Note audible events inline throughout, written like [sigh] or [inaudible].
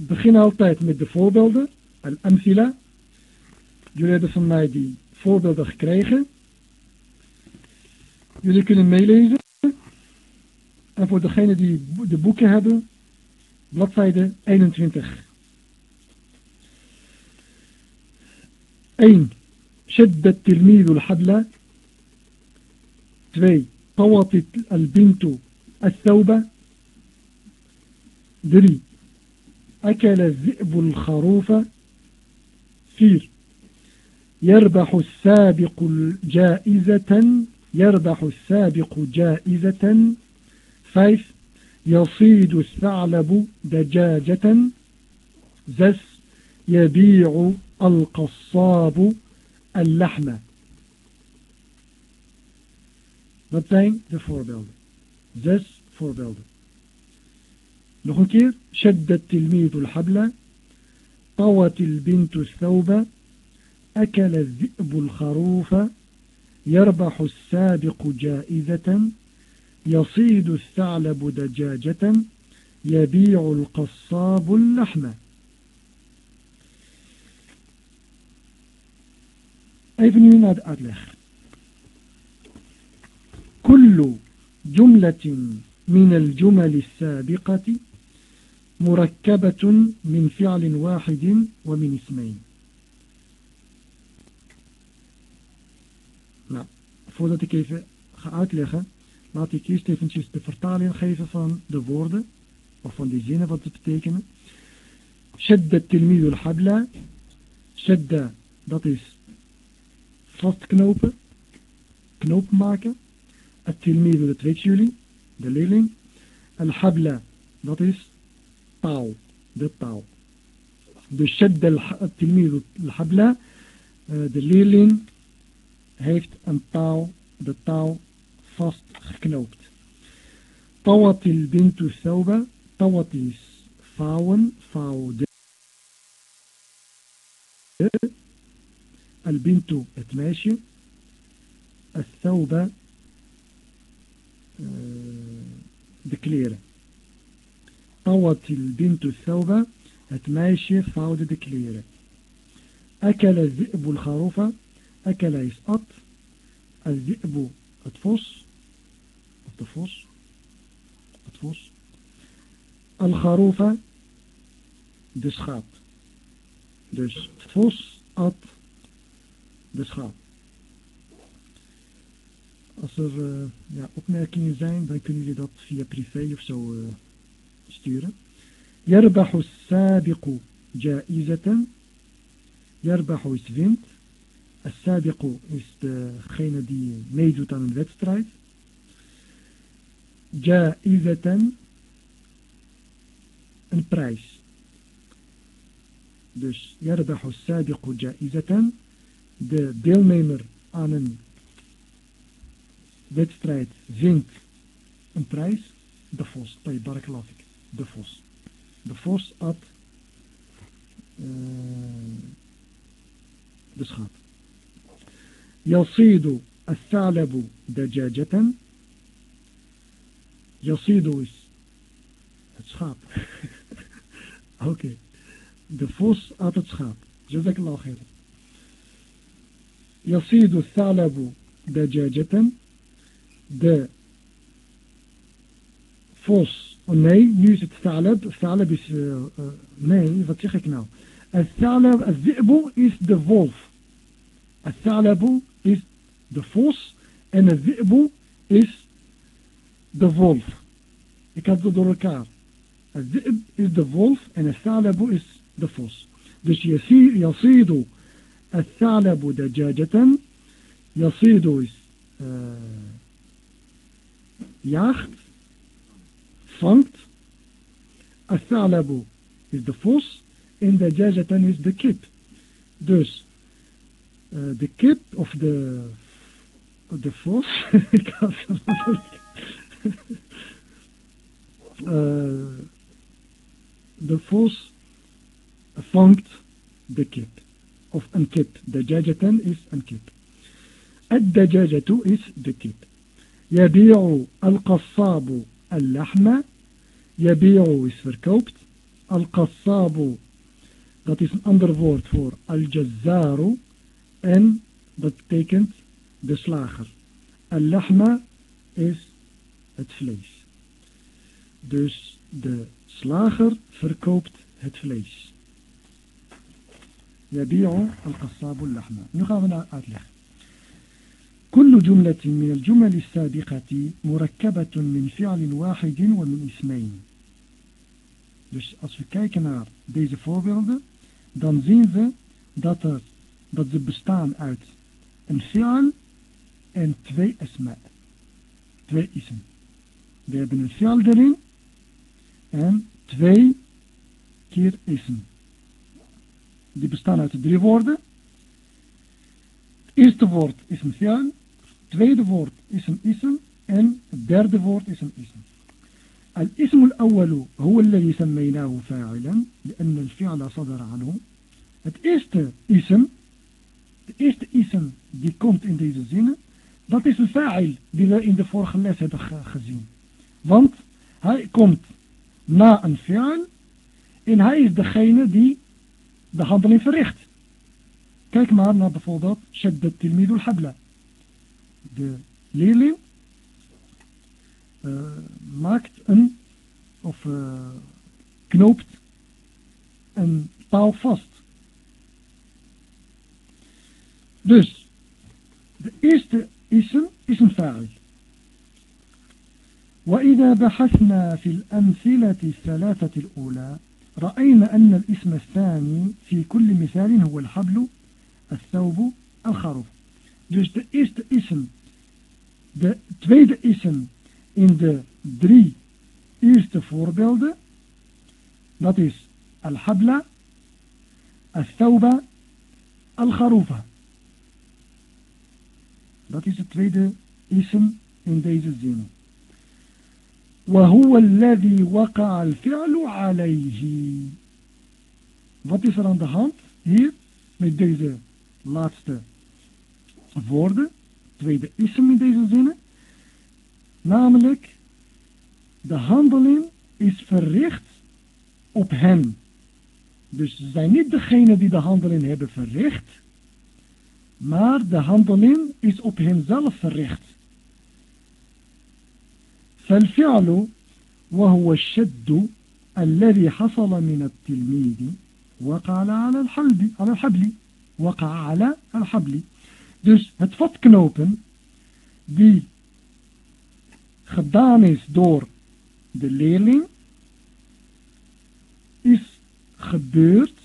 begin altijd met de voorbeelden, al-amthila. Jullie hebben van mij die voorbeelden gekregen. Jullie kunnen meelezen. En voor degenen die de boeken hebben, bladzijde 21. 1. شد التلميذ الحبل 2. طوت البنت الثوب 3. أكل الذئب الخروف 4. يربح السابق جائزة يربح السابق جائزة 5 يصيد الثعلب دجاجة 6 يبيع القصاب اللحم Dat zijn de voorbeelden. Zes voorbeelden. Nog een keer. التلميذ الحبل طوت البنت الثوب أكل الذئب الخروف يربح السابق جائزة يصيد الثعلب دجاجة يبيع القصاب اللحم Even nu naar. كل جملة من الجمل السابقة مركبة من فعل واحد ومن اسمين Nou, voordat ik even ga uitleggen, laat ik eerst eventjes de vertaling geven van de woorden, of van die zinnen wat ze betekenen. Shadda tilmidu al-habla. Shadda, dat is vastknopen, knoop maken. At-tilmidu, dat weten jullie, de leerling. Al-habla, dat is الطاو ده الطاو بشد التلميذ الحبلة آه، دليلين هيفت ان طاو ده الطاو فاست خكنوبت طوت البنت الثوبة طوت فاون فاو البنت اتماشي الثوبة آه، دكليرة. Tawatil bintu thawba, het meisje vouwde de kleren. Akala zi'bu al-kharufa, Akela is at. Al-zi'bu, het vos. Of de vos. Het vos. Al-kharufa, de schaap. Dus vos, at, de schaap. Als er uh, ja, opmerkingen zijn, dan kunnen jullie dat via privé of zo uh, sturen. يربح السابق جائزة يربح is wint As-sabiqu is degene die meedoet aan een wedstrijd. Ja'izatan, een prijs. Dus yarbahu as-sabiqu ja'izatan, de deelnemer aan een wedstrijd vindt een prijs. De vos, bij barakalafik, de vos. De vos at uh, de schat. يصيد الثعلب دجاجة يصيد is het schaap. Oké. Okay. De vos at het schaap. Jazakallah khair. يصيد الثعلب دجاجة de vos oh Oh, nee, nu is het salab. Salab is, eh, eh, nee, wat zeg ik nou? Eh, salab, zibu is de wolf. Salabu is de vos en het zibu is de wolf. Ik had het door elkaar. Een zib is de wolf en het salabu is de vos. Dus je ziet het salabu dajajatan. Yasidu is uh, jaagt. vangt. Het thalabu is de vos en dajajatan is de kip. Dus uh, de kip of de, de vos. [laughs] Ik had [laughs] uh, de vos vangt de kip. Of een kip. De jajatan is een kip. الدجاجة is de kip. يبيع القصاب اللحم Jabi'u is verkoopt. Al-Qassabu, dat is een ander woord voor Al-Jazzaru. En dat betekent de slager. Al-Lahma is het vlees. Dus de slager verkoopt het vlees. Jabi'u al-Qassabu al-Lahma. Nu gaan we naar uitleggen. كل جملة من الجمل السابقة مركبة من فعل واحد ومن اسمين. Dus als we kijken naar deze voorbeelden, dan zien we dat, er, dat ze bestaan uit een fi'al en twee isma. Twee ism. We hebben een fi'al erin en twee keer ism. Die bestaan uit drie woorden. Het eerste woord is een fi'al, het tweede woord is een ism en het derde woord is een ism. الاسم الأول هو الذي سميناه فاعلا لأن الفعل صدر عنه het eerste ism de eerste ism die komt in deze zinnen dat is een fa'il die we in de vorige les hebben gezien want hij komt na een fi'al en hij is degene die de handeling verricht. Kijk maar naar bijvoorbeeld Shaddat tilmidul habla. De leerling uh, maakt een of uh, knoopt een paal vast. Dus de eerste ism is een fa'il. وإذا بحثنا في الأمثلة الثلاثة الأولى رأينا أن الاسم الثاني في كل مثال هو الحبل الثوب الخروف Dus de eerste ism, de tweede ism in de drie eerste voorbeelden, dat is al-habla, al-thawba, al-kharufa. Dat is de tweede ism in deze zin. وهو الذي وقع الفعل عليه wat is er aan de hand hier met deze laatste woorden tweede ism in deze zinnen namelijk de handeling is verricht op hen dus ze zijn niet degene die de handeling hebben verricht maar de handeling is op hen zelf verricht فالفعل وهو الشد الذي حصل من التلميذ وقع على الحبل على الحبل وقع على الحبل dus het vatknopen die gedaan is door de leerling is gebeurd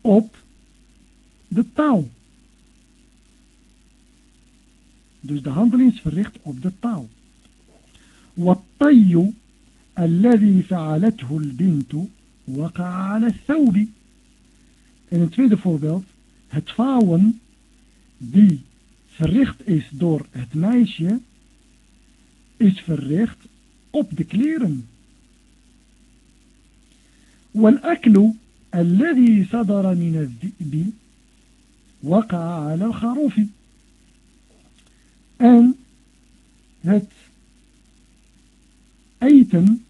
op de taal. Dus de handeling is verricht op de taal. والطي الذي فعلته البنت وقع على الثوب In het tweede voorbeeld, het vouwen die verricht is door het meisje, is verricht op de kleren. والأكل الذي صدر من الذئب وقع على الخروف en het eten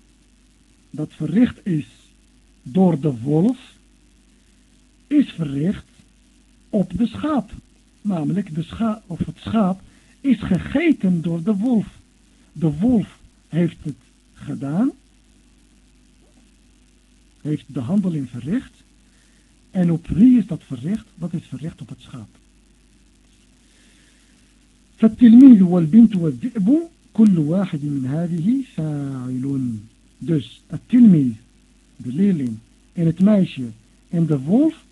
dat verricht is door de wolf, is verricht op de schaap. Namelijk de schaap, of het schaap is gegeten door de wolf. De wolf heeft het gedaan, heeft de handeling verricht. En op wie is dat verricht? Dat is verricht op het schaap. فالتلميذ والبنت والذئب كل واحد من هذه فاعل dus het tilmiz, de leerling en het meisje en de wolf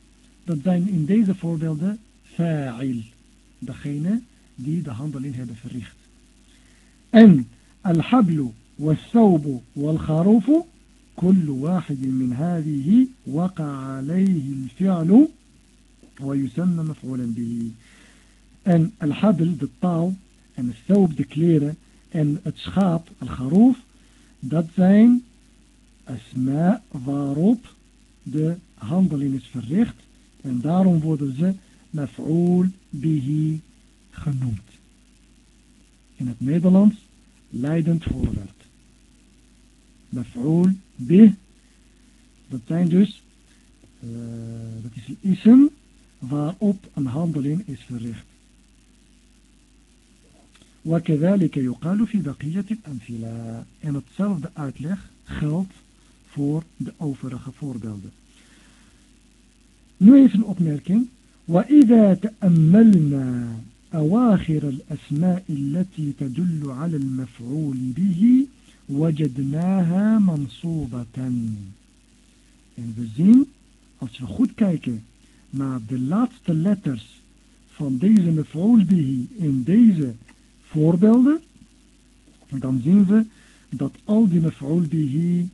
dat zijn in deze voorbeelden fa'il degene die de handeling hebben verricht en al-hablu wal-thawbu wal-kharufu كل واحد من هذه وقع عليه الفعل ويسمى مفعولا به en al-habl de taal en het thawb de kleren en het schaap, al-Garoef, dat zijn asma waarop de handeling is verricht en daarom worden ze maf'ul bihi genoemd. In het Nederlands leidend voorwerp. Maf'ul bih Dat zijn dus, uh, dat is een ism waarop een handeling is verricht. وكذلك يقال في بقية الأمثلة en hetzelfde uitleg geldt voor de overige voorbeelden. Nu even een opmerking. وإذا تأملنا أواخر الأسماء التي تدل على المفعول به وجدناها منصوبة En we zien, als we goed kijken naar de laatste letters van deze mef'ul bihi in deze voorbeelden, dan zien we dat al die mef'ul bihi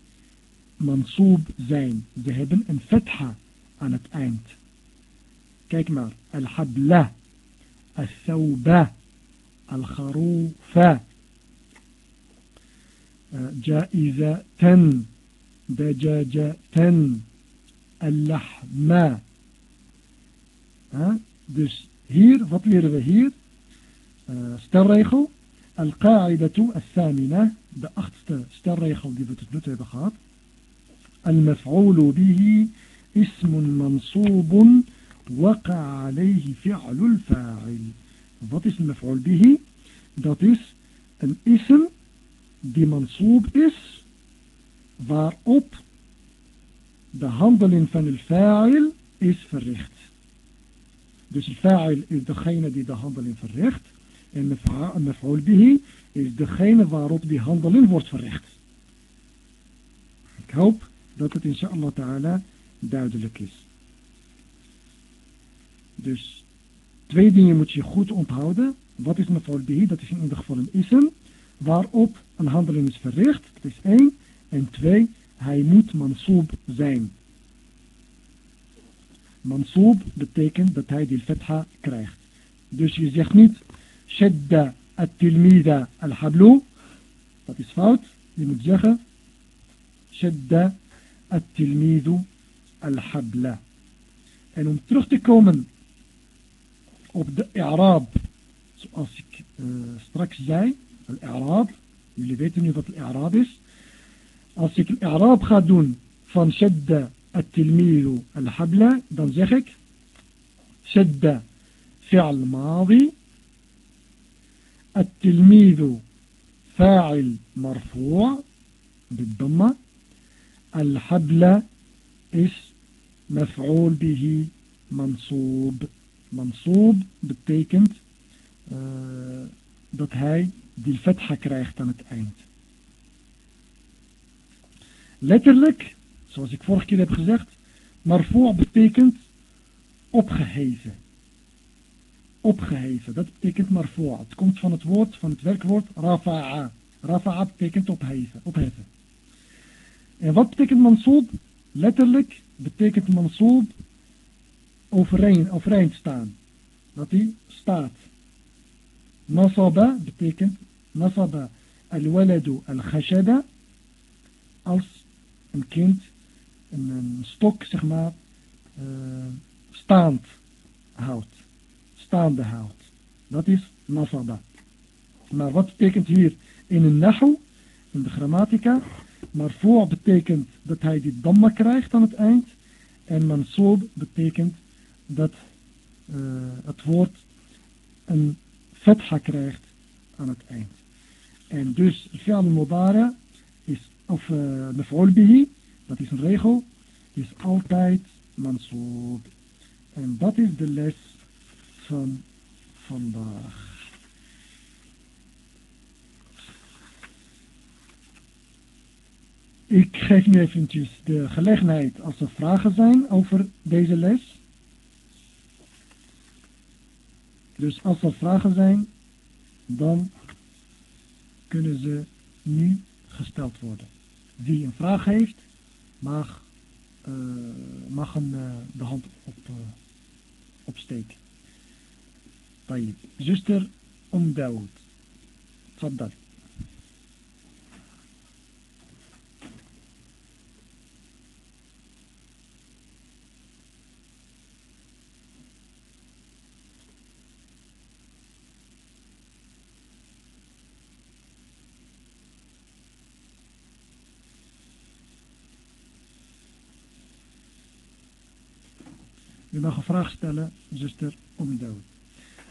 mansoob zijn. Ze hebben een fetha aan het eind. Kijk maar. Al-habla, al-thawba, al-kharufa, جائزة دجاجة اللحمة dus hier, wat leren we hier? Uh, stelregel. Al-qa'idatu al-thamina. De achtste stelregel die we tot nu toe hebben gehad. Al-maf'ulu bihi ismun mansubun Wat is al-maf'ul bihi? Dat is een ism die mansoob is waarop de handeling van de fa'il is verricht. Dus de fa'il is degene die de handeling verricht. En maf'ul bihi is degene waarop die handeling wordt verricht. Ik hoop dat het inshallah ta'ala duidelijk is. Dus twee dingen moet je goed onthouden. Wat is maf'ul bihi? Dat is in ieder geval een ism waarop een handeling is verricht. Dat is één. En twee, hij moet mansoob zijn. Mansoob betekent dat hij die fetha krijgt. Dus je zegt niet shadda at-tilmida al-hablu. Dat is fout. Je moet zeggen shadda at-tilmidu al-habla. En om terug te komen op de i'raab, zoals ik uh, straks zei, al-i'raab, jullie weten nu wat al-i'raab is. Als ik al-i'raab ga doen van shadda التلميذ الحبل dan zeg ik شد فعل ماضي التلميذ فاعل مرفوع بالضمة الحبل is مفعول به منصوب Mansoob betekent eh, dat hij die fetha krijgt aan het eind. Letterlijk, zoals ik vorige keer heb gezegd, Marvoa betekent opgeheven. Opgeheven, dat betekent Marvoa. Het komt van het woord, van het werkwoord rafa'a. Rafa'a betekent opheven, opheffen. En wat betekent mansoob? Letterlijk betekent mansoob overeind, overeind staan. Dat hij staat. Nasaba betekent nasaba al-waladu al-khashaba als een kind een, een stok, zeg maar, uh, staand houdt. Staande houdt. Dat is nasaba. Maar wat betekent hier in een nahu, in de grammatica? Maar voor betekent dat hij die damma krijgt aan het eind. En mansoob betekent dat uh, het woord een fetha krijgt aan het eind. En dus fi'al mudara is, of uh, dat is een regel, is altijd mansoob. En dat is de les van vandaag. Ik geef nu eventjes de gelegenheid als er vragen zijn over deze les. Dus als er vragen zijn, dan kunnen ze nu gesteld worden. Wie een vraag heeft, mag, eh, mag een, eh, de hand op, uh, opsteken. Zuster Om Daoud. dat. U mag een vraag stellen, zuster Omdoud.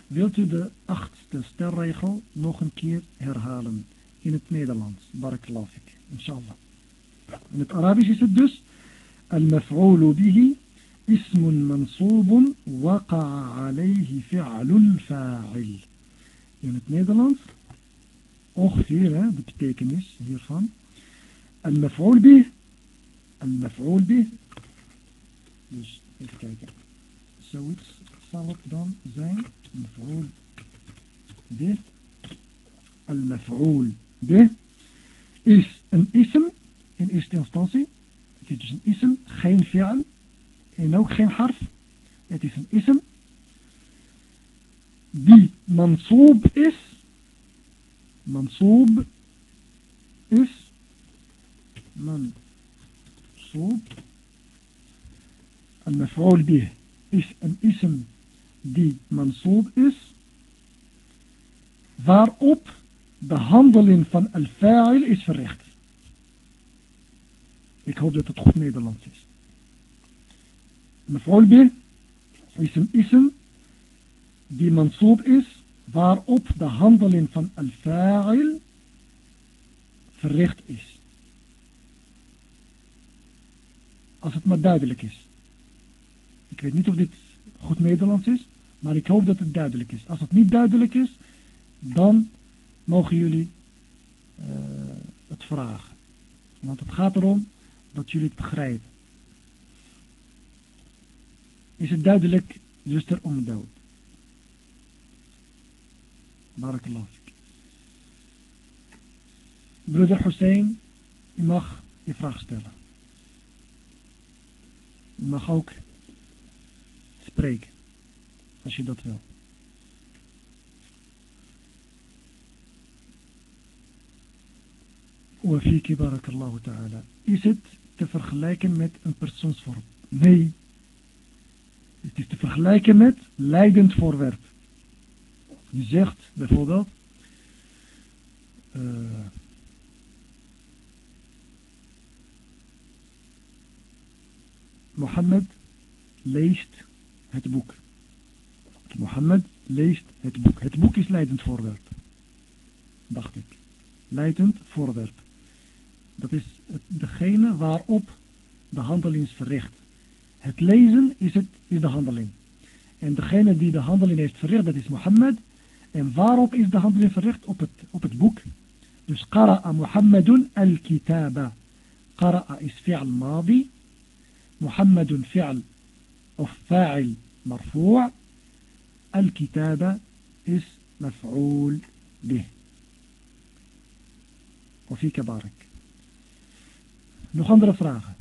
Wilt u de achtste stelregel nog een keer herhalen in het Nederlands? Barakallahu inshallah. In het Arabisch is het dus المفعول به اسم منصوب وقع عليه فعل الفاعل. In het Nederlands ongeveer hè, de betekenis hiervan. المفعول به المفعول به dus even kijken zoiets zal het dan zijn maf'ul. Dit, al-maf'ul. Dit is een ism in eerste instantie. Het is dus een ism, geen fi'al en ook geen harf. Het is een ism die mansoob is. Mansoob is. Mansoob. Al-maf'ul de is een ism die mansoob is waarop de handeling van al-fa'il is verricht. Ik hoop dat het goed Nederlands is. Mef'ul bih is een ism die mansoob is waarop de handeling van al-fa'il verricht is. Als het maar duidelijk is. Ik weet niet of dit goed Nederlands is, maar ik hoop dat het duidelijk is. Als het niet duidelijk is, dan mogen jullie uh, het vragen. Want het gaat erom dat jullie het begrijpen. Is het duidelijk, zuster Omdoud? Barakallah. Broeder Hussein, je mag je vraag stellen. Je mag ook spreken, als je dat wil. Wafiki barakallahu ta'ala. Is het te vergelijken met een persoonsvorm? Nee. Het is te vergelijken met leidend voorwerp. Je zegt bijvoorbeeld... Uh, Mohammed leest het boek. Mohammed leest het boek. Het boek is leidend voorwerp. Dacht ik. Leidend voorwerp. Dat is degene waarop de handeling is verricht. Het lezen is, het, is de handeling. En degene die de handeling heeft verricht, dat is Mohammed. En waarop is de handeling verricht? Op het, op het boek. Dus Qara'a Muhammadun al-Kitaba. Qara'a is fi'al madi. Muhammadun fi'al الفاعل مرفوع الكتابة اسم مفعول به. وفيك بارك. نخندر فراغة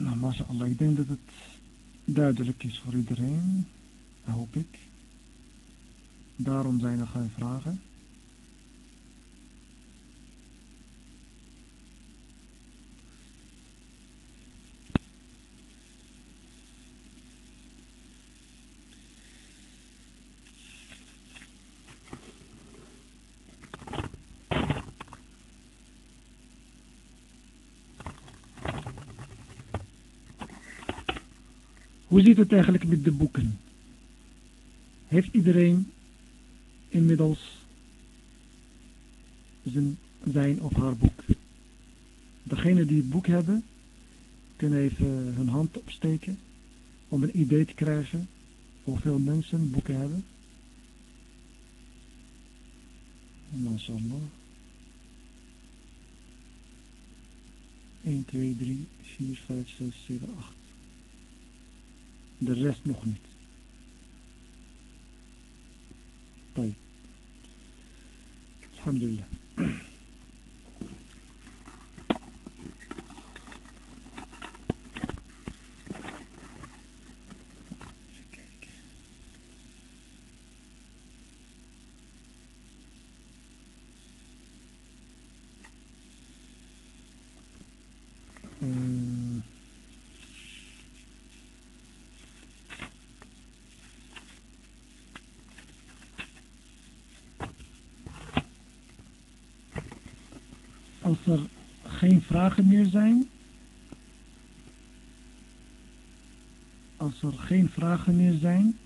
Nou, masha Allah, ik denk dat het... duidelijk is voor iedereen. Hoop ik. Daarom zijn er geen vragen. Hoe zit het eigenlijk met de boeken? Heeft iedereen inmiddels zijn, zijn of haar boek? Degenen die het boek hebben, kunnen even hun hand opsteken om een idee te krijgen hoeveel mensen boeken hebben. MashaAllah. 1, 2, 3, 4, 5, 6, 7, 8. De rest nog niet. طيب الحمد لله als er geen vragen meer zijn. Als er geen vragen meer zijn.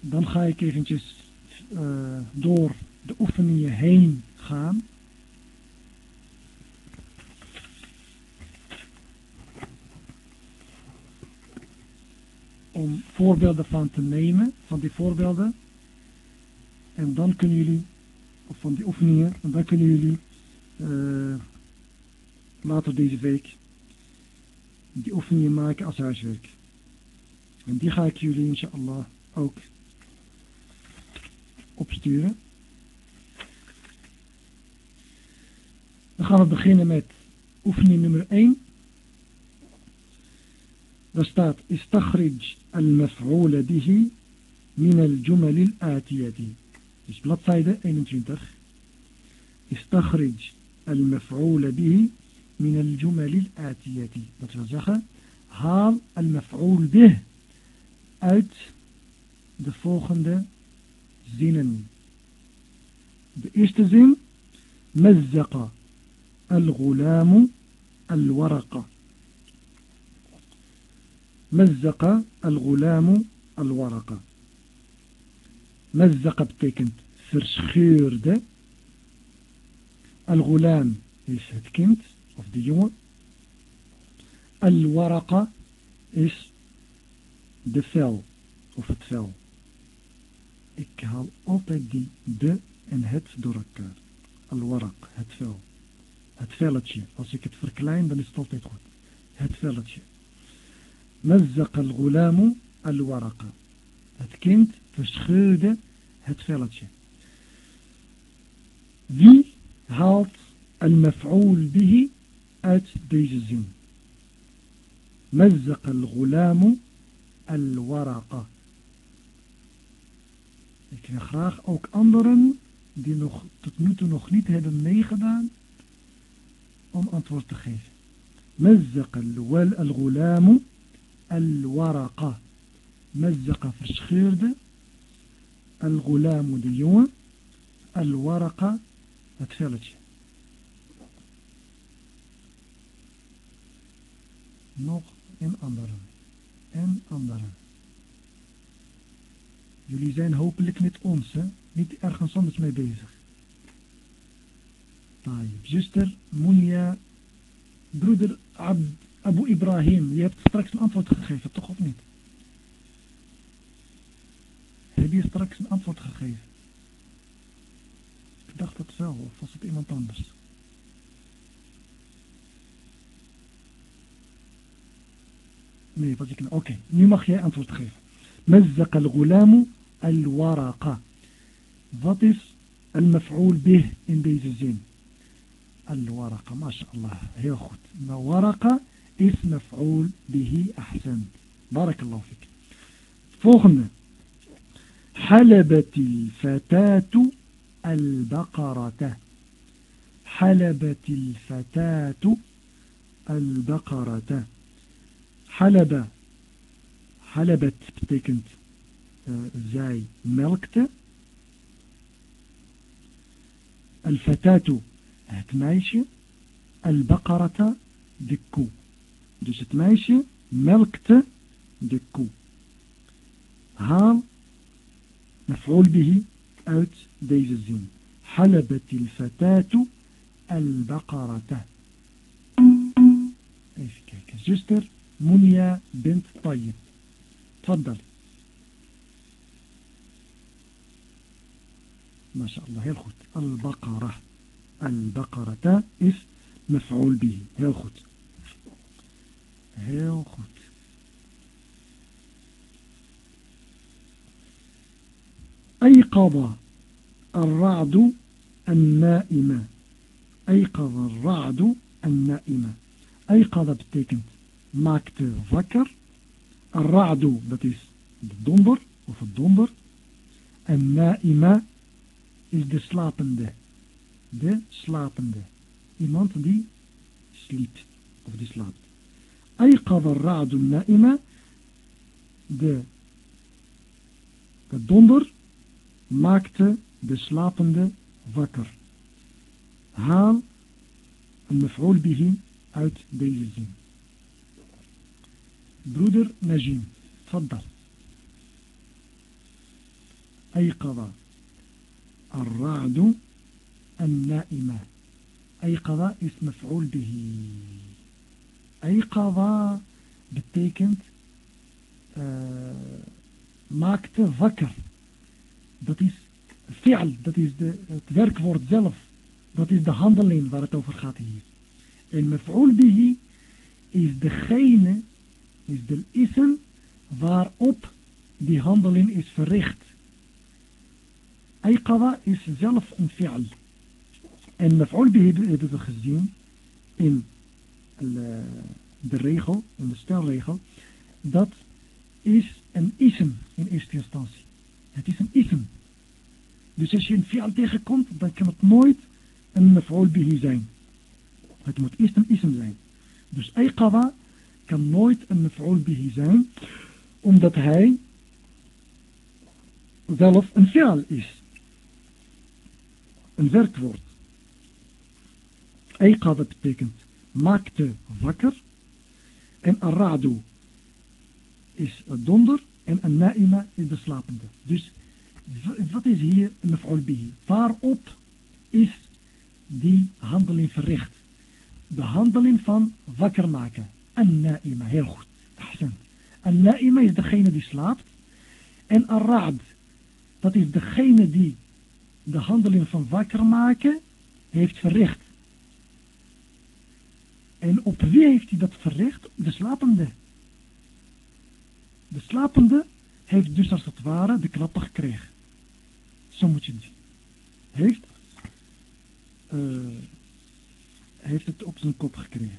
Dan ga ik eventjes uh, door de oefeningen heen gaan. Om voorbeelden van te nemen, van die voorbeelden. En dan kunnen jullie, of van die oefeningen, en dan kunnen jullie uh, later deze week die oefeningen maken als huiswerk. En die ga ik jullie inshallah ook opsturen. Dan gaan we beginnen met oefening nummer 1. Daar staat Istaghrij al-maf'ul bihi min al-jumal al-atiyati. Dus bladzijde 21. Istaghrij al-maf'ul bihi min al-jumal al-atiyati. Dat wil zeggen, haal al-maf'ul bih uit de volgende zinnen. De eerste zin, مزق الغلام الورقة مزق الغلام الورقة مزق betekent verscheurde الغلام is het kind of de jongen الورقة is de vel of het vel ik haal altijd die de en het door elkaar. Al-waraq, het vel. Het velletje. Als ik het verklein, dan is het altijd goed. Het velletje. Mazzaq al-gulamu al-waraqa. Het kind verscheurde het velletje. Wie haalt al-maf'ul bihi uit deze zin? مزق الغلام الورقة Ik wil graag ook anderen die nog tot nu toe nog niet hebben meegedaan om antwoord te geven. مزق الغلام الورقة مزق verscheurde Al-gulamu de jongen. Al-waraka het velletje. Nog een andere, En andere. Jullie zijn hopelijk met ons, hè? niet ergens anders mee bezig. Zuster, Munia, broeder Abu Ibrahim, je hebt straks een antwoord gegeven, toch of niet? Heb je straks een antwoord gegeven? Ik dacht het wel, of was het iemand anders? Nee, was ik... Oké, okay. nu mag jij antwoord geven. مزق الغلام al-waraqa. Wat is al-maf'ul bih in deze zin? Al-waraqa, mashallah, heel goed. Maar waraqa is maf'ul bihi ahsan. Barakallahu fik. Volgende. حلبت الفتاة البقرة. حلبت الفتاة البقرة. حلب حلبت بتكنت آه، زي ملكت. الفتاة هتمايش البقرة دكو. دوست مايش ملكت دكو. هام مفعول به أوت ديز زين حلبت الفتاة البقرة. إيش كيك جستر منيا بنت طيب. تفضل. ما شاء الله يا الخوت. البقرة. البقرة اف مفعول به. يا الخوت. هيل الخوت. أيقظ الرعد النائمة أيقظ الرعد النائمة أيقظ betekent maakte wakker الرعد dat is de donder of het donder en naima is de slapende. De slapende. Iemand die sliept. Of die slaapt. أيقظ الرعد النائمة de, de donder maakte de slapende wakker. haal een mef'ul bihi uit deze zin. broeder Najim تفضل أيقظ الرعد النائمة أيقظ is مفعول به أيقظ betekent uh, maakte wakker dat is fi'al, dat is de, het werkwoord zelf dat is de handeling waar het over gaat hier en maf'ul bihi is degene is de ism waarop die handeling is verricht. Ayqada is zelf een fi'al. En maf'ul bihi hebben we gezien in de regel, in de stelregel, dat is een ism in eerste instantie. Het is een ism. Dus als je een fi'al tegenkomt, dan kan het nooit een maf'ul zijn. Het moet eerst een ism zijn. Dus ayqada kan nooit een maf'ul zijn, omdat hij zelf een fi'al is. Een werkwoord. Ayqada betekent maakte wakker. En aradu is donder. En een naima is de slapende. Dus wat is hier maf'ul bihi? Waarop is die handeling verricht? De handeling van wakker maken. Een naima, heel goed. Een naima is degene die slaapt. En arad, dat is degene die de handeling van wakker maken heeft verricht. En op wie heeft hij dat verricht? De slapende. De slapende heeft dus als het ware de klappen gekregen. Zo moet je het zien. Heeft, eh, heeft het op zijn kop gekregen.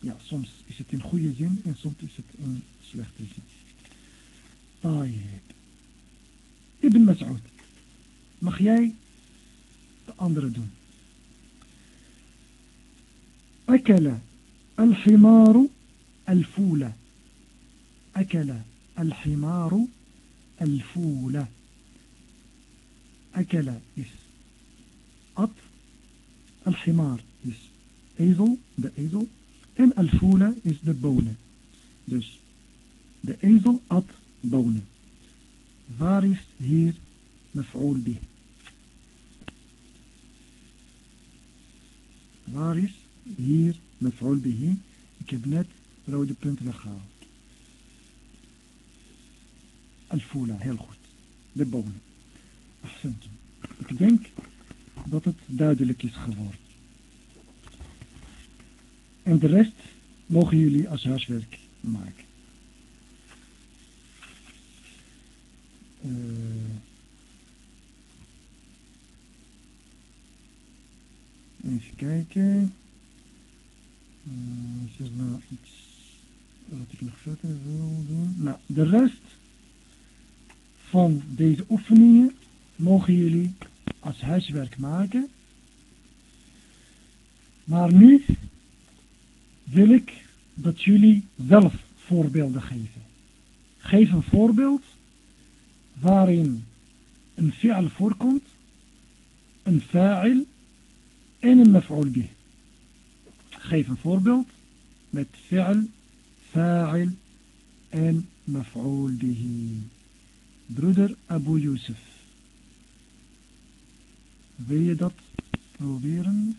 Ja, soms is het in goede zin en soms is het in slechte zin. Tayyip. Ibn Mas'ud. Mag jij de andere doen? Akela, al-himaru الفول أكل الحمار الفول أكل is at الحمار is ezel de ezel En al-fula is de bonen. Dus de ezel at bonen. Waar is hier maf'ul bih? Waar is hier maf'ul bih? Ik heb net rode punten weggehaald. Al-fula, heel goed. De bonen. Ik denk dat het duidelijk is geworden. En de rest mogen jullie als huiswerk maken. Uh, even kijken. Uh, is er nou iets wat ik nog verder wil doen? Nou, de rest van deze oefeningen mogen jullie als huiswerk maken. Maar nu wil ik dat jullie zelf voorbeelden geven. Geef een voorbeeld waarin een fi'al voorkomt, een fa'il en een maf'ul bih. Geef een voorbeeld met fi'al, fa'il en maf'ul bih. Broeder Abu Yusuf. Wil je dat proberen?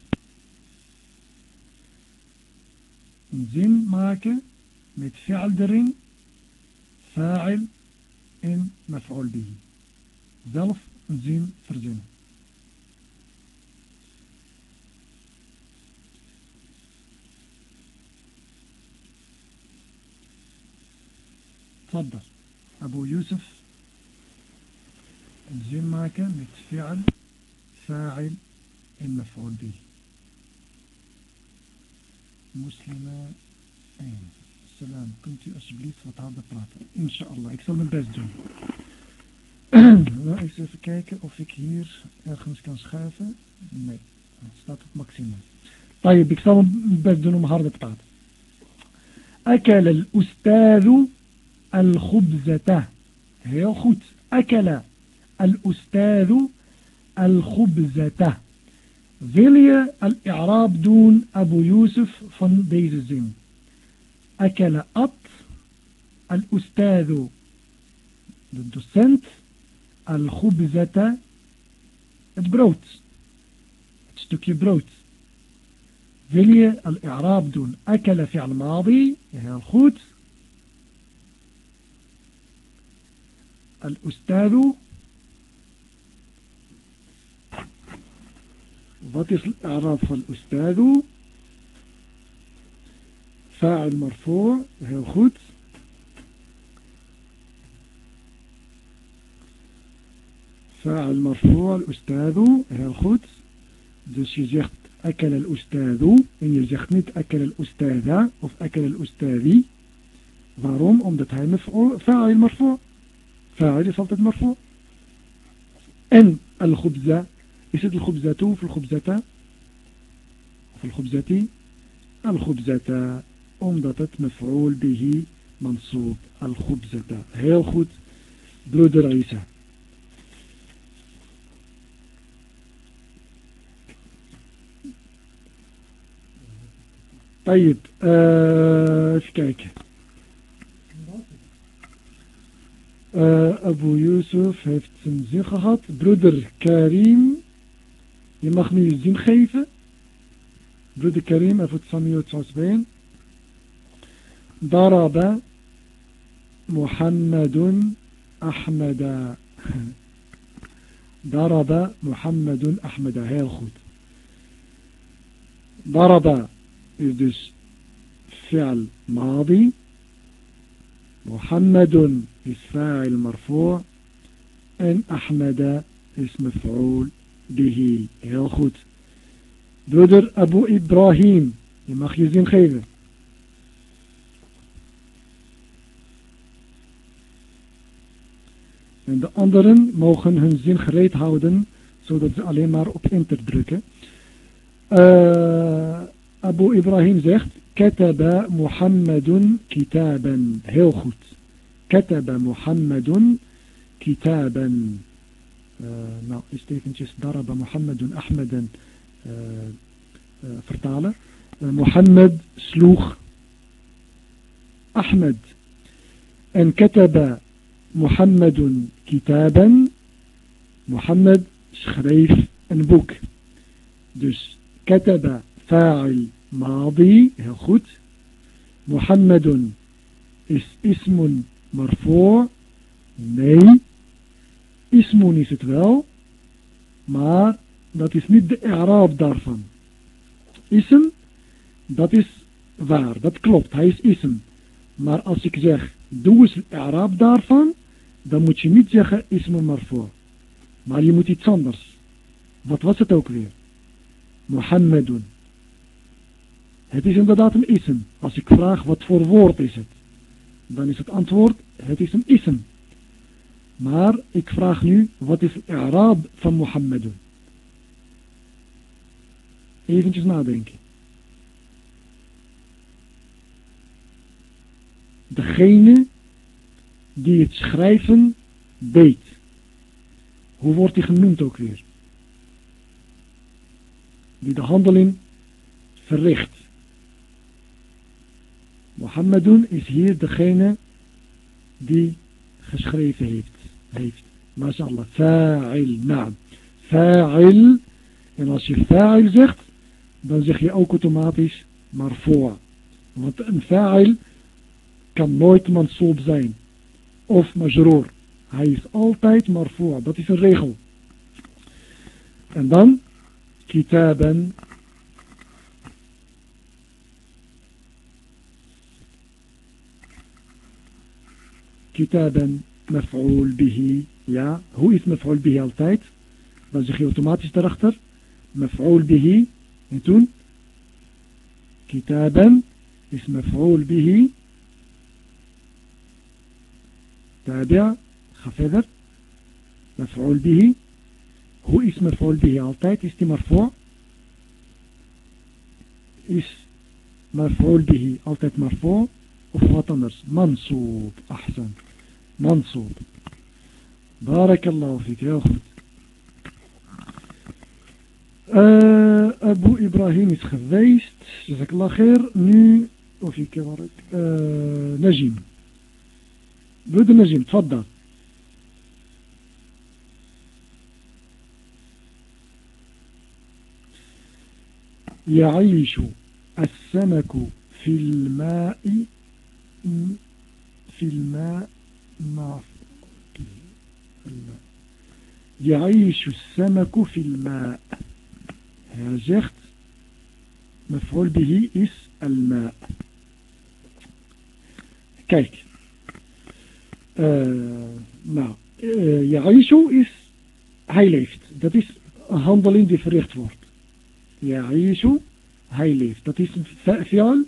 een zin maken met fi'al erin, fa'il en maf'ul bihi. Zelf een zin verzinnen. تفضل أبو يوسف الزين maken met فعل فاعل المفعول به Muslima 1. Salam, kunt u alsjeblieft wat harder praten? Inshallah, ik zal mijn best doen. [clears throat] nou, eens even kijken of ik hier ergens kan schuiven. Nee, het staat op maximum. طيب, ik zal mijn best doen om harder te praten. أكل الأستاذ الخبزة. هي خد أكل الأستاذ الخبزة. ذلي الإعراب دون أبو يوسف فن ديززين أكل أط الأستاذ. الدوسنت الخبزة. البروت ستوكي بروت ذلي الإعراب دون أكل فعل ماضي هي الخبز. Al-ustadu. Wat is الإعراب van الأستاذ فاعل مرفوع heel goed فاعل مرفوع الأستاذ heel goed dus je أكل الأستاذ je zegt niet أكل الأستاذة of أكل الأستاذي waarom? omdat hij فاعل مرفوع فاعل صلت مرفوع. أن الخبزة يسد الخبزة في الخبزة في الخبزة الخبزة omdat مفعول به منصوب الخبزة. heel goed broeder Isa طيب آه... even Abu Yusuf heeft zijn zin gehad. Broeder Karim Je mag nu je zin geven. Broeder Karim, even het Samuel Tzasbeen. ضرب محمد أحمد ضرب محمد أحمد heel goed ضرب is dus فعل ماضي محمد is فاعل مرفوع en أحمد is مفعول bihi. Heel goed. Broeder Abu Ibrahim, je mag je zin geven. En de anderen mogen hun zin gereed houden, zodat ze alleen maar op enter drukken. Uh, Abu Ibrahim zegt, كتب محمد كتابا. هيوخوت كتب محمد كتابا. آه، نعم، nou ضرب محمد أحمدا آه، vertalen آه، محمد سلوخ أحمد. أن كتب محمد كتابا محمد شخريف een boek كتب فاعل madi, heel goed. Mohammedun is ismun marfu' nee. Ismun is het wel, maar dat is niet de Arab daarvan. Ism, dat is waar, dat klopt, hij is ism. Maar als ik zeg, doe eens Arab daarvan, dan moet je niet zeggen ism maar voor. Maar je moet iets anders. Wat was het ook weer? Mohammedun. Het is inderdaad een ism. Als ik vraag wat voor woord is het, dan is het antwoord, het is een ism. Maar ik vraag nu, wat is Arab van Mohammed? Eventjes nadenken. Degene die het schrijven deed. Hoe wordt hij genoemd ook weer? Die de handeling verricht. Mohammedun is hier degene die geschreven heeft heeft. MashaAllah. Fa'il. Naam. Fa'il. En als je fa'il zegt, dan zeg je ook automatisch voor. Want een fa'il kan nooit mansoob zijn. Of majroor. Hij is altijd voor. Dat is een regel. En dan kitaben. كتابا مفعول به. يا هو اسم مفعول به التايت. dan zeg je automatisch مفعول به انتون كتابا اسم مفعول به. تابع خفذر مفعول به هو اسم مفعول به التايت. is مرفوع. is مفعول به التايت مرفوع. of wat منصوب احسنت منصوب بارك الله فيك يا أخي. آه، أبو إبراهيم اتخذيست جزاك الله خير نو وفيك بارك نجيم آه، بدو نجيم تفضل. يعيش السمك في الماء في الماء يعيش السمك في الماء. هاجخت مفعول به إس الماء. كيك آه، نعم. آه، يعيش إس هاي ليفت ده إس هاندلين دي فريخت وورد يعيش هاي ليفت ده إس فعل.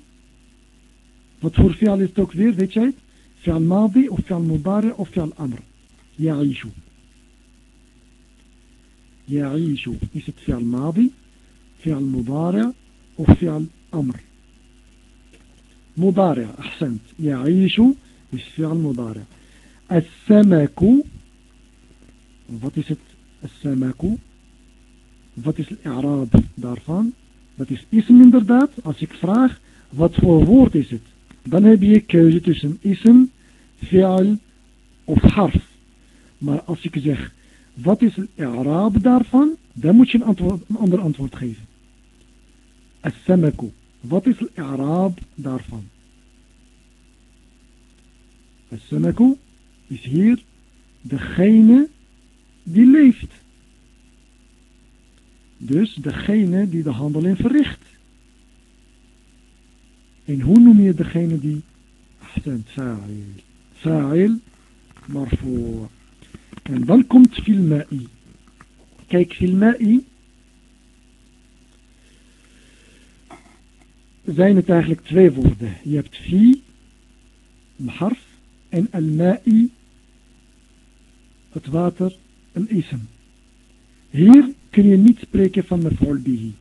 فور فعل إس توك فير ده إتشايت فعل ماضي وفعل مضارع وفعل أمر. يعيش. يعيش. إيش فعل ماضي فعل مضارع وفعل أمر. مضارع أحسنت. يعيش. إيش فعل مضارع. السمك. فاتيست السمك. Wat الإعراب؟ دارفان. فتيس اسم من is iets فراغ daad. Als? Dan heb je keuze tussen ism fi'al of harf maar als ik zeg wat is het i'raab daarvan dan moet je een ander antwoord geven As-samaku. Wat is de i'raab daarvan? As-samaku is hier degene die leeft. Dus degene die de handeling verricht. En hoe noem je degene die... Ahsend, fa'il. Fa'il, marfu. En dan komt filma'i. Kijk, filma'i zijn het eigenlijk twee woorden. Je hebt fi, harf, en al-ma'i, het water, een ism. Hier kun je niet spreken van mef'ul bihi.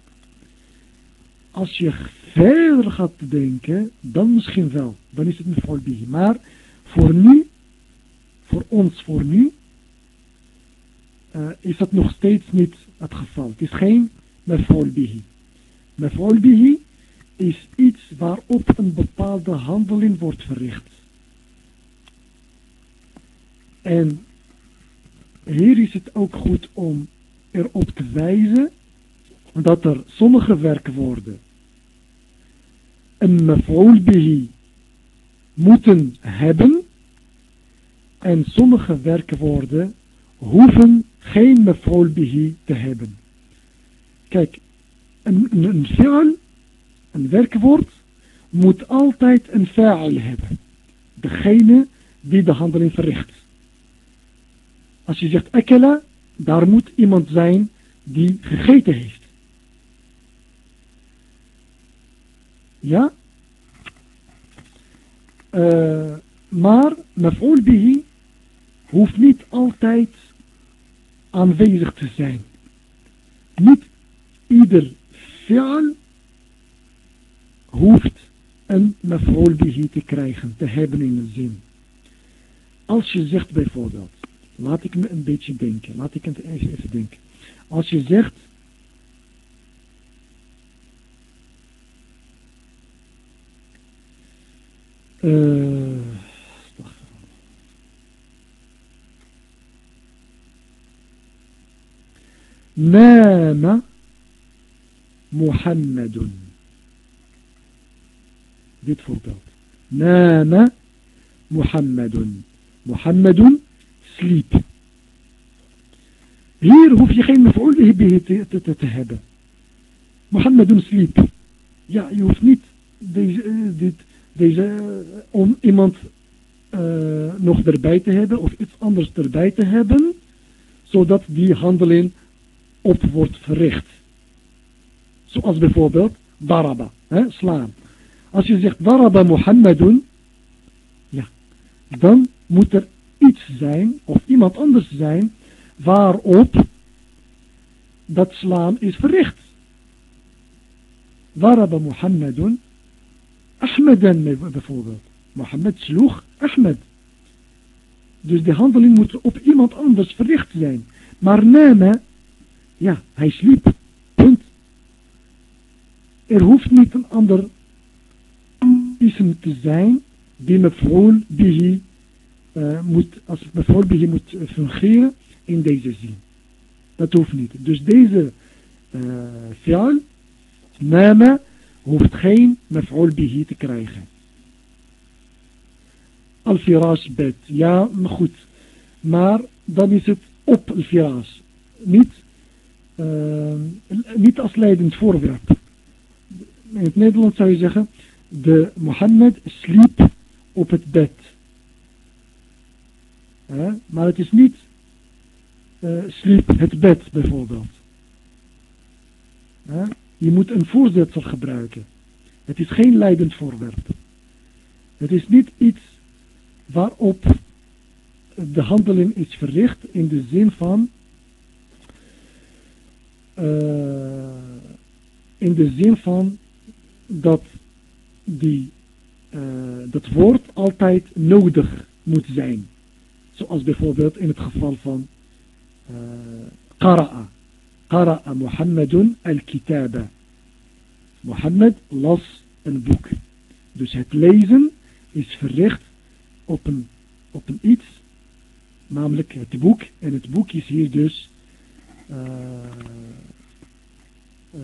Als je verder gaat denken, dan misschien wel. Dan is het mef'ul bihi. Maar voor nu, voor ons voor nu, uh, is dat nog steeds niet het geval. Het is geen. Mef'ul bihi is iets waarop een bepaalde handeling wordt verricht. En hier is het ook goed om erop te wijzen dat er sommige werkwoorden een maf'ul moeten hebben en sommige werkwoorden hoeven geen maf'ul te hebben. Kijk, een, een, een een werkwoord moet altijd een fa'il hebben. Degene die de handeling verricht. Als je zegt akela, daar moet iemand zijn die gegeten heeft. Ja? Uh, maar maf'ul bihi hoeft niet altijd aanwezig te zijn. Niet ieder fi'al hoeft een maf'ul bihi te krijgen, te hebben in een zin. Als je zegt bijvoorbeeld, laat ik me een beetje denken, laat ik het even denken. Als je zegt, نام محمد. نام محمد. محمد سليب غير هو في خير مفعول به به تتهدى محمد سليب يا يوفنيت ديت uh, om iemand uh, nog erbij te hebben of iets anders erbij te hebben, zodat die handeling op wordt verricht. Zoals bijvoorbeeld daraba, hè, slaan. Als je zegt daraba Muhammadun, ja, dan moet er iets zijn of iemand anders zijn waarop dat slaan is verricht. Daraba Muhammadun Ahmedan bijvoorbeeld. Mohammed sloeg Ahmed. Dus de handeling moet op iemand anders verricht zijn. Maar Nama, ja, hij sliep. Punt. er hoeft niet een ander ism te zijn die maf'ul bihi uh, moet, als maf'ul bihi moet fungeren in deze zin. Dat hoeft niet. Dus deze uh, fi'al, hoeft geen maf'ul bihi te krijgen. Al-firash bed. Ja, maar goed. Maar dan is het op al-firash. Niet, uh, niet als leidend voorwerp. In het Nederlands zou je zeggen, de Mohammed sliep op het bed. Maar het is niet uh, sliep het bed bijvoorbeeld. Je moet een voorzetsel gebruiken. Het is geen leidend voorwerp. Het is niet iets waarop de handeling is verricht in de zin van uh, in de zin van dat die, uh, dat woord altijd nodig moet zijn. Zoals bijvoorbeeld in het geval van uh, qara'a. Qara'a Muhammadun al-kitaba. Mohammed las een boek. Dus het lezen is verricht op een, op een iets, namelijk het boek. En het boek is hier dus uh, uh.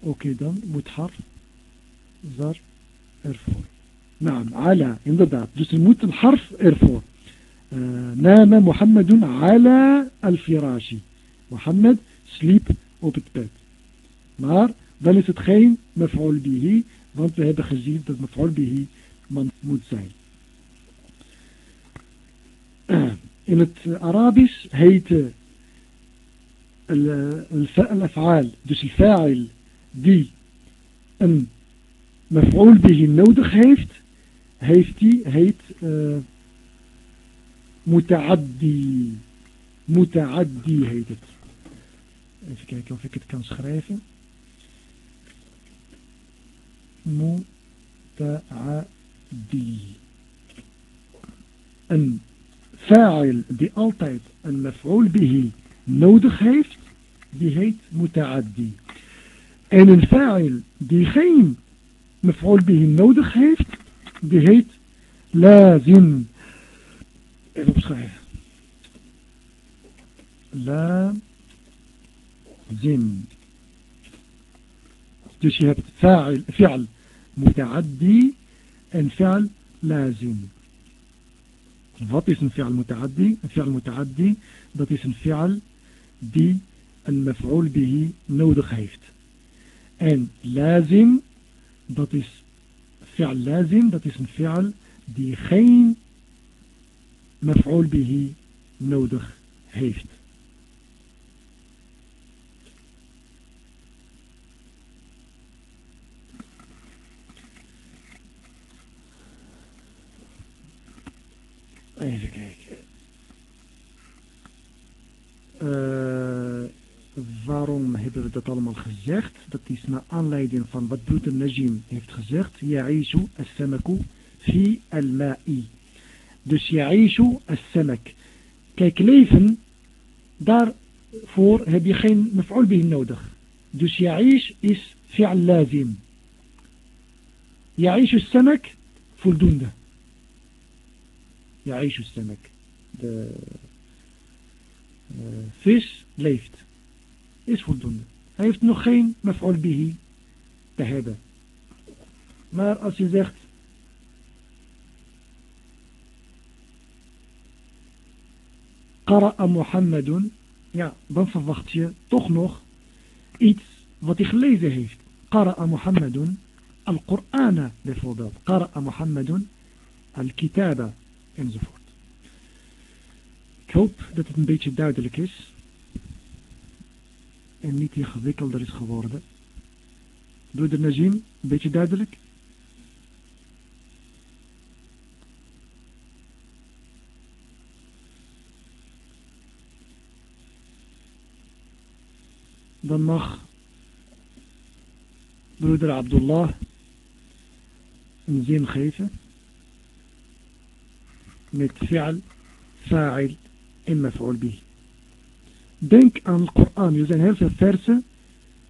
Oké okay, dan, moet harf, zar, ervoor. Nou, ala, inderdaad. Dus er moet een harf ervoor. Uh, Nama Muhammadun ala al-firashi. Mohammed sliep op het bed. Maar dan is het geen bihi, want we hebben gezien dat bihi man moet zijn. In het Arabisch heet al-af'al, dus de fa'il die een bihi nodig heeft, heeft die, heet uh, muta'addi. Muta'addi heet het. Even kijken of ik het kan schrijven. Muta'addi. Een fa'il die altijd een maf'ul bihi nodig heeft, die heet muta'addi. En een fa'il die geen maf'ul bihi nodig heeft, die heet lazim. Even opschrijven. Lazim. زين دوش يهبت فاعل فعل متعدي انفعل لازم. فاتيسن فعل متعدي. فعل متعدي فاتيسن فعل دي المفعول به نودخ هيفت ان لازم فاتيس فعل لازم فاتيسن فعل دي خين مفعول به نودخ هيفت Even kijken. Uh, waarom hebben we dat allemaal gezegd? Dat is naar aanleiding van wat broeder Najim heeft gezegd. Ya'ishu as-samaku fi al-ma'i. Dus ya'ishu as-samak. Kijk, leven, daarvoor heb je geen maf'ul nodig. Dus ya'ish is fi'al lazim. Ya'ishu as-samak, voldoende. Ya'ishu as-samak. De uh, vis leeft is voldoende. Hij heeft nog geen maf'ul bihi te hebben. Maar als je zegt Qara'a Muhammadun ja, dan verwacht je toch nog iets wat hij gelezen heeft. Qara'a Muhammadun al-Qur'ana bijvoorbeeld. Qara'a Muhammadun al-Kitaba enzovoort. Ik hoop dat het een beetje duidelijk is en niet ingewikkelder is geworden. Broeder Najim, een beetje duidelijk? Dan mag broeder Abdullah een zin geven met fi'al, fa'il en maf'ul bih. Denk aan de Koran. Er zijn heel veel versen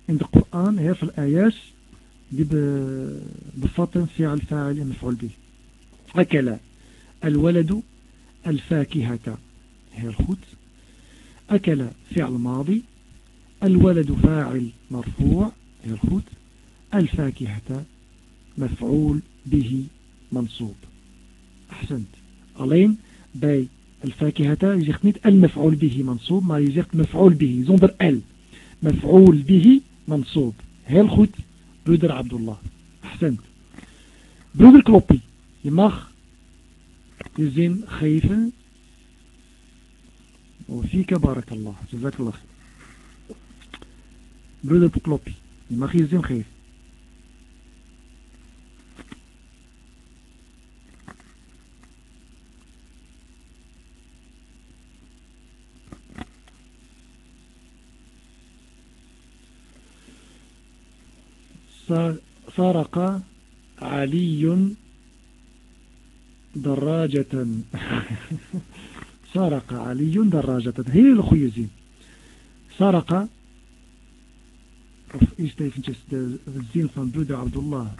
in de Koran heel veel ayahs die be, bevatten fi'al fa'il en maf'ul bih. Akala al-waladu al-fakihata. Heel goed. Akala fi'al madi. Al-waladu fa'il marfu' heel goed. Al-fakihata maf'ul bihi mansoob. Alleen bij الفاكهة je niet المفعول به منصوب maar je zegt مفعول به zonder L مفعول به منصوب heel goed broeder Abdullah Ahsend broeder Kloppie je mag je zin geven وفيك بارك الله جزاك الله خير broeder Kloppie je mag je zin geven سرق علي دراجة. [laughs] سرق علي دراجة. هي الخيزي سرق عبد الله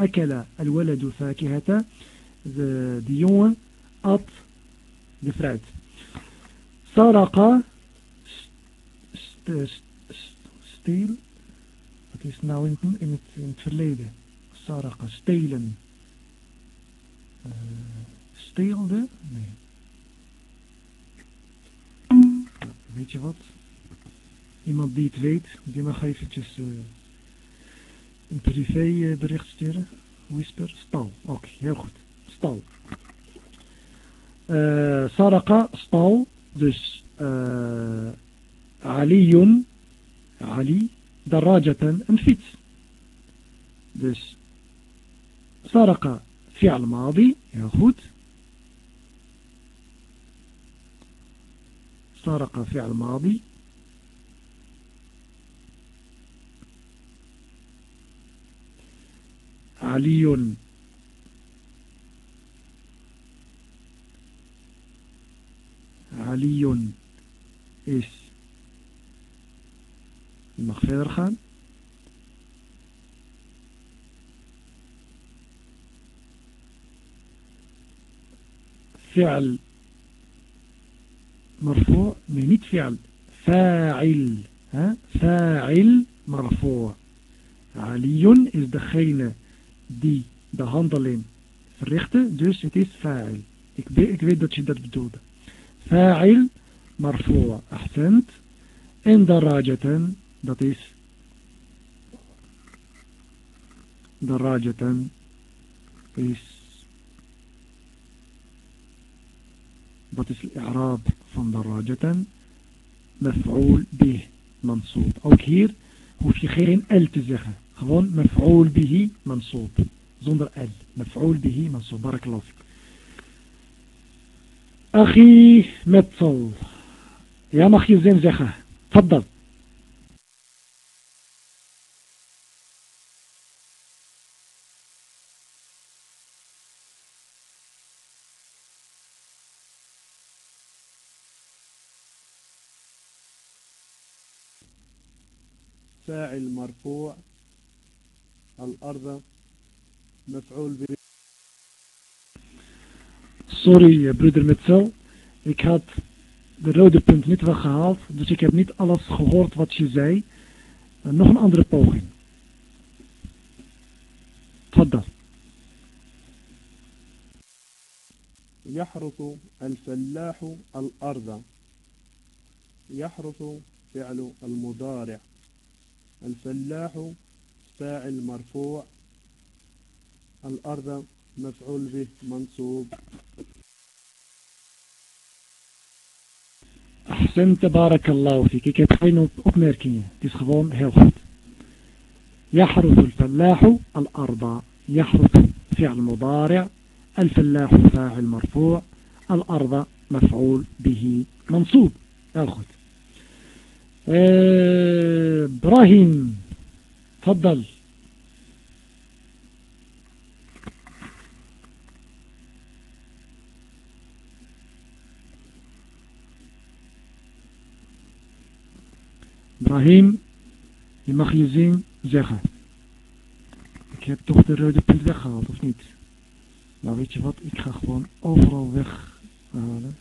أكل الولد فاكهة ديون أط دفرات سرق ستيل. Is nou in, het, in het verleden saraka stelen uh, steelde nee weet je wat Iemand die het weet, die mag eventjes uh, een privé bericht sturen. Whisper, stal. Oké, heel goed. Stal. Uh, Saraka, stal. Dus uh, Aliyun, Ali, دراجة een fiets. Dus سرق فعل ماضي heel سرق فعل ماضي. علي. علي. Is المخفير خان فعل مرفوع منيت فعل. فاعل ها؟ فاعل مرفوع. علي is degene دي de handeling verrichtte dus het is فاعل. Ik weet ik weet dat je dat فاعل مرفوع. أحسنت. إن دراجة. dat is درجة is dat is الإعراب van درجة مفعول به منصوب. ook hier hoef je geen L te zeggen gewoon مفعول به منصوب. zonder L مفعول به منصوب. بارك الله فيك. أخي متصل. يا مخي زين زخة تفضل. فاعل مرفوع الأرض مفعول به Sorry, broeder Metzel. Ik had de rode punt niet weggehaald, dus ik heb niet alles gehoord wat je zei. Uh, nog een andere poging. تفضل. يحرث الفلاح الأرض يحرث فعل المضارع الفلاح فاعل مرفوع. الأرض مفعول به منصوب. أحسنت بارك الله فيك. heb geen opmerkingen het is يحرث الفلاح الأرض. يحرث فعل مضارع. الفلاح فاعل مرفوع. الأرض مفعول به منصوب. goed إبراهيم تفضل إبراهيم Je mag je zin zeggen. Ik heb toch de rode punt weggehaald, of niet? Nou, weet je wat? Ik ga gewoon overal weghalen.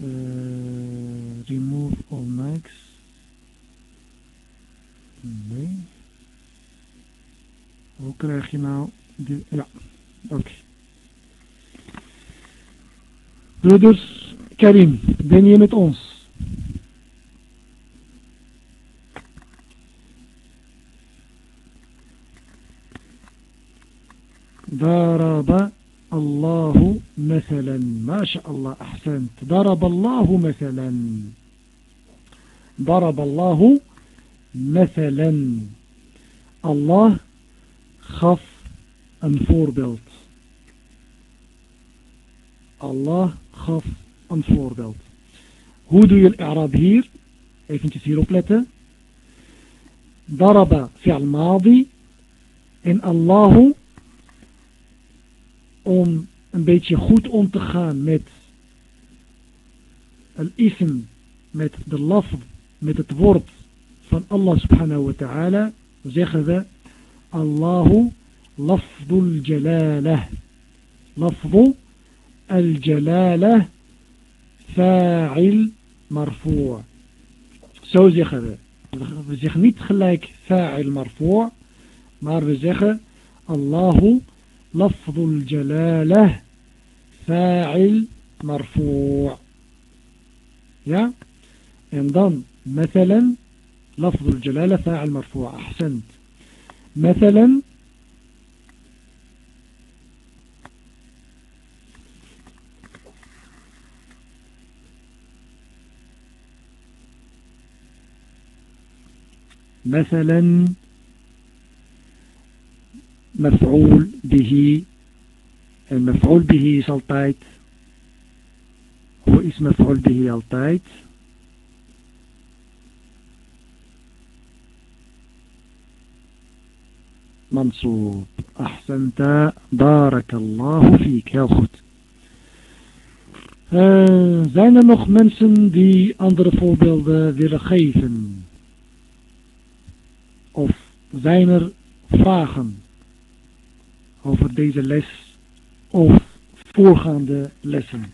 Eh, remove all max. Nee. Hoe krijg je nou die? Ja, oké. Okay. Broeders, Karim, ben je met ons? Daraba. الله مثلا ما شاء الله أحسنت ضرب الله مثلا ضرب الله مثلا الله gaf een voorbeeld Allah gaf een voorbeeld hoe doe je الإعراب hier eventjes hierop letten ضرب فعل ماضي en Allahu om een beetje goed om te gaan met al-ism, met de laf, met het woord van Allah subhanahu wa ta'ala, zeggen we Allahu lafdul jalalah. Lafdu al-jalalah fa'il marfu'. Zo zeggen we. We zeggen niet gelijk fa'il marfu', maar we zeggen Allahu لفظ الجلالة فاعل مرفوع. يا؟ انضم مثلا لفظ الجلالة فاعل مرفوع. أحسنت. مثلا مثلا مفعول به المفعول به is altijd hoe is مفعول به altijd منصوب أحسنت بارك الله فيك heel goed uh, zijn er nog mensen die andere voorbeelden willen geven of zijn er vragen over deze les of voorgaande lessen.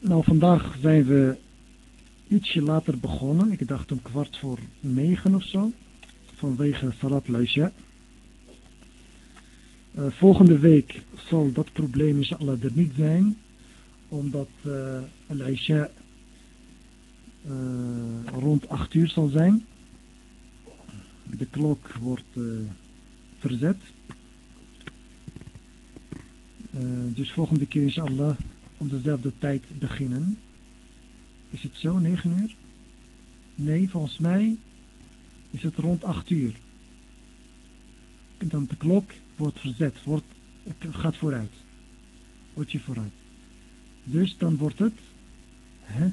Nou, vandaag zijn we ietsje later begonnen. Ik dacht om kwart voor negen of zo. Vanwege Salat Luisja. Uh, volgende week zal dat probleem inshallah er niet zijn. Omdat uh, Al-Isha uh, rond 8 uur zal zijn. De klok wordt verzet. dus volgende keer inshallah om dezelfde tijd beginnen. Is het zo, 9 uur? Nee, volgens mij is het rond 8 uur. En dan de klok wordt verzet, wordt, gaat vooruit. Wordt je vooruit. Dus dan wordt het, hè,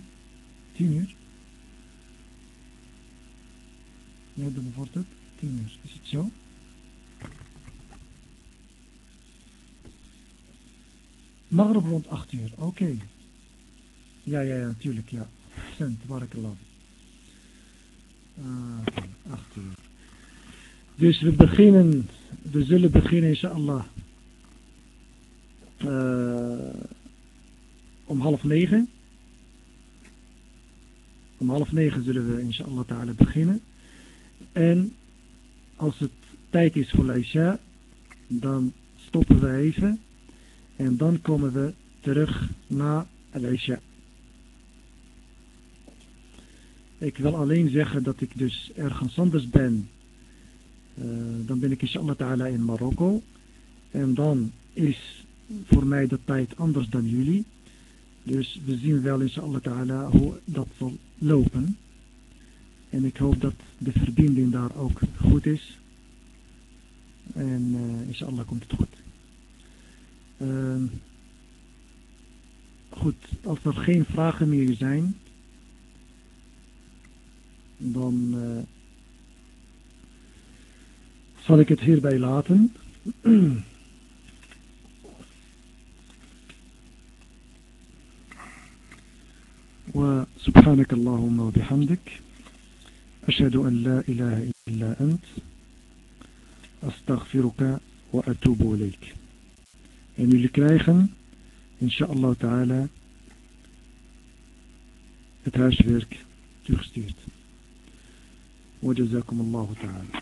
10 uur. Ja, dan wordt het 10 uur. Is het zo? Maghrib rond 8 uur, oké. Ja, ja, ja, natuurlijk, ja. [laughs] Cent, barakallah. Ah, 8 uur. Dus we beginnen we zullen beginnen inshallah uh, om half negen. Om half negen zullen we inshallah ta'ala beginnen. En als het tijd is voor Isha, dan stoppen we even. En dan komen we terug naar Isha. Ik wil alleen zeggen dat ik dus ergens anders ben dan ben ik inshallah ta'ala in Marokko. En dan is voor mij de tijd anders dan jullie. Dus we zien wel inshallah ta'ala hoe dat zal lopen. En ik hoop dat de verbinding daar ook goed is. En uh, inshallah komt het goed. Uh, goed, als er geen vragen meer zijn, dan... Uh, zal ik het hierbij laten. وسبحانك اللهم وبحمدك أشهد أن لا إله إلا أنت أستغفرك وأتوب إليك يعني اللي كريخن إن شاء الله تعالى اتهاش فيك تغستيرت وجزاكم الله تعالى